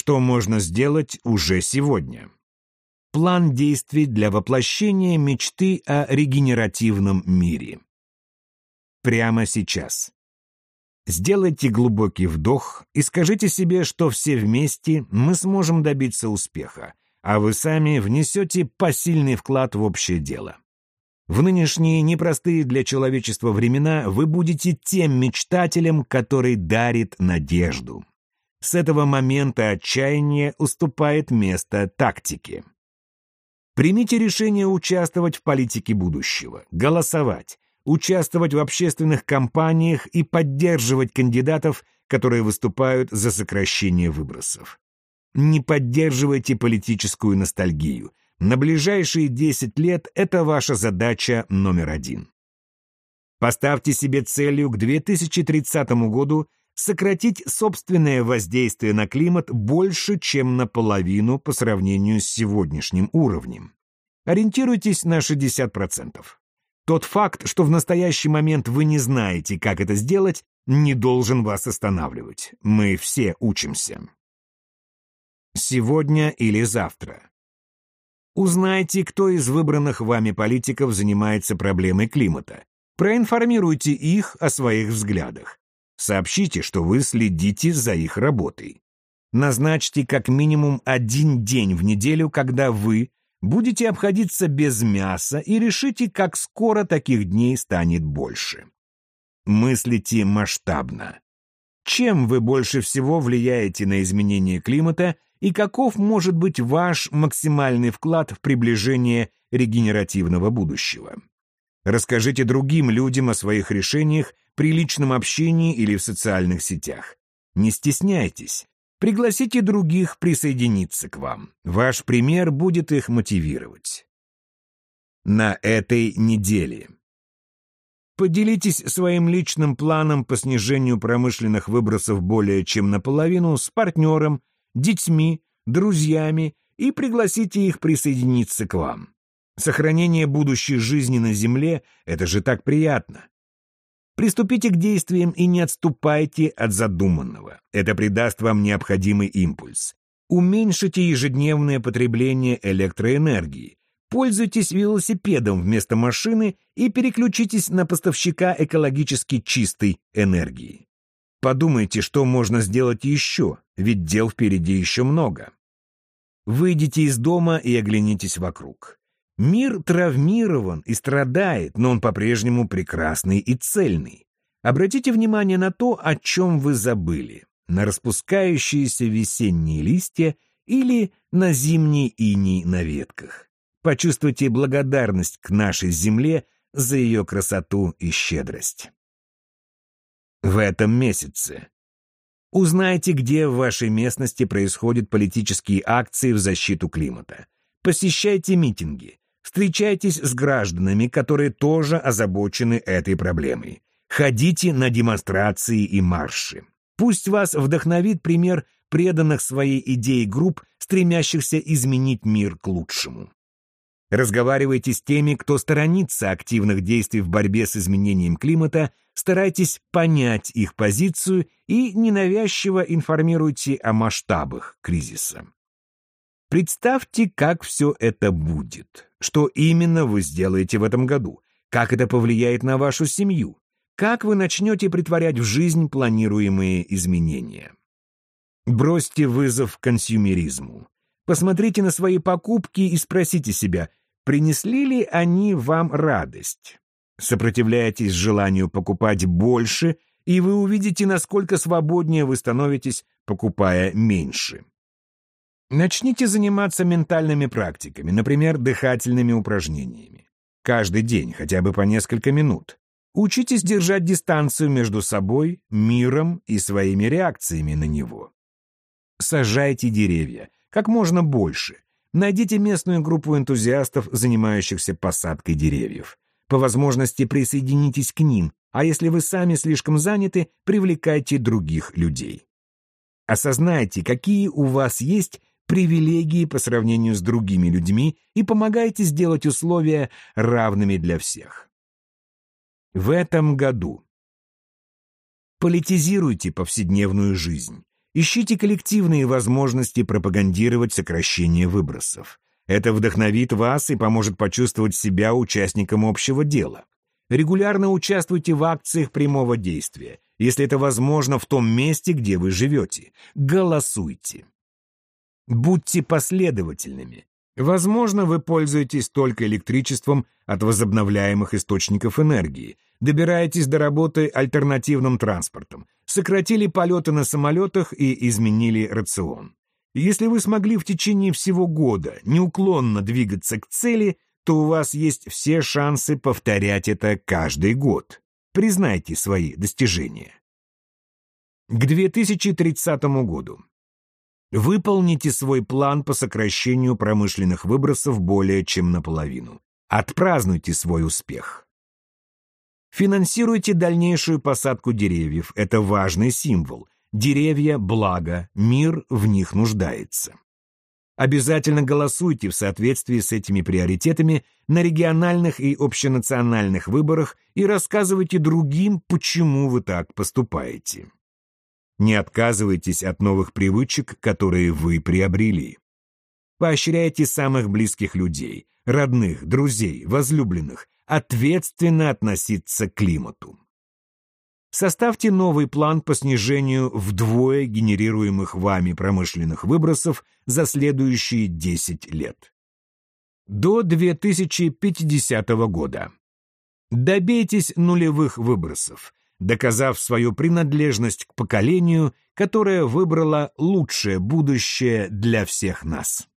Что можно сделать уже сегодня? План действий для воплощения мечты о регенеративном мире. Прямо сейчас. Сделайте глубокий вдох и скажите себе, что все вместе мы сможем добиться успеха, а вы сами внесете посильный вклад в общее дело. В нынешние непростые для человечества времена вы будете тем мечтателем, который дарит надежду. С этого момента отчаяние уступает место тактике. Примите решение участвовать в политике будущего, голосовать, участвовать в общественных кампаниях и поддерживать кандидатов, которые выступают за сокращение выбросов. Не поддерживайте политическую ностальгию. На ближайшие 10 лет это ваша задача номер один. Поставьте себе целью к 2030 году сократить собственное воздействие на климат больше, чем наполовину по сравнению с сегодняшним уровнем. Ориентируйтесь на 60%. Тот факт, что в настоящий момент вы не знаете, как это сделать, не должен вас останавливать. Мы все учимся. Сегодня или завтра. Узнайте, кто из выбранных вами политиков занимается проблемой климата. Проинформируйте их о своих взглядах. Сообщите, что вы следите за их работой. Назначьте как минимум один день в неделю, когда вы будете обходиться без мяса и решите, как скоро таких дней станет больше. Мыслите масштабно. Чем вы больше всего влияете на изменение климата и каков может быть ваш максимальный вклад в приближение регенеративного будущего? Расскажите другим людям о своих решениях при личном общении или в социальных сетях. Не стесняйтесь. Пригласите других присоединиться к вам. Ваш пример будет их мотивировать. На этой неделе. Поделитесь своим личным планом по снижению промышленных выбросов более чем наполовину с партнером, детьми, друзьями и пригласите их присоединиться к вам. Сохранение будущей жизни на Земле — это же так приятно. Приступите к действиям и не отступайте от задуманного. Это придаст вам необходимый импульс. Уменьшите ежедневное потребление электроэнергии. Пользуйтесь велосипедом вместо машины и переключитесь на поставщика экологически чистой энергии. Подумайте, что можно сделать еще, ведь дел впереди еще много. Выйдите из дома и оглянитесь вокруг. Мир травмирован и страдает, но он по-прежнему прекрасный и цельный. Обратите внимание на то, о чем вы забыли, на распускающиеся весенние листья или на зимний иней на ветках. Почувствуйте благодарность к нашей земле за ее красоту и щедрость. В этом месяце Узнайте, где в вашей местности происходят политические акции в защиту климата. Посещайте митинги, Встречайтесь с гражданами, которые тоже озабочены этой проблемой. Ходите на демонстрации и марши. Пусть вас вдохновит пример преданных своей идее групп, стремящихся изменить мир к лучшему. Разговаривайте с теми, кто сторонится активных действий в борьбе с изменением климата, старайтесь понять их позицию и ненавязчиво информируйте о масштабах кризиса. Представьте, как все это будет. Что именно вы сделаете в этом году? Как это повлияет на вашу семью? Как вы начнете притворять в жизнь планируемые изменения? Бросьте вызов консюмеризму. Посмотрите на свои покупки и спросите себя, принесли ли они вам радость? Сопротивляйтесь желанию покупать больше, и вы увидите, насколько свободнее вы становитесь, покупая меньше. Начните заниматься ментальными практиками, например, дыхательными упражнениями. Каждый день, хотя бы по несколько минут. Учитесь держать дистанцию между собой, миром и своими реакциями на него. Сажайте деревья, как можно больше. Найдите местную группу энтузиастов, занимающихся посадкой деревьев. По возможности присоединитесь к ним, а если вы сами слишком заняты, привлекайте других людей. Осознайте, какие у вас есть привилегии по сравнению с другими людьми и помогаете сделать условия равными для всех. В этом году политизируйте повседневную жизнь. Ищите коллективные возможности пропагандировать сокращение выбросов. Это вдохновит вас и поможет почувствовать себя участником общего дела. Регулярно участвуйте в акциях прямого действия, если это возможно в том месте, где вы живете. Голосуйте. Будьте последовательными. Возможно, вы пользуетесь только электричеством от возобновляемых источников энергии, добираетесь до работы альтернативным транспортом, сократили полеты на самолетах и изменили рацион. Если вы смогли в течение всего года неуклонно двигаться к цели, то у вас есть все шансы повторять это каждый год. Признайте свои достижения. К 2030 году. Выполните свой план по сокращению промышленных выбросов более чем наполовину. Отпразднуйте свой успех. Финансируйте дальнейшую посадку деревьев. Это важный символ. Деревья – благо, мир в них нуждается. Обязательно голосуйте в соответствии с этими приоритетами на региональных и общенациональных выборах и рассказывайте другим, почему вы так поступаете. Не отказывайтесь от новых привычек, которые вы приобрели. Поощряйте самых близких людей, родных, друзей, возлюбленных, ответственно относиться к климату. Составьте новый план по снижению вдвое генерируемых вами промышленных выбросов за следующие 10 лет. До 2050 года. Добейтесь нулевых выбросов, доказав свою принадлежность к поколению, которое выбрало лучшее будущее для всех нас.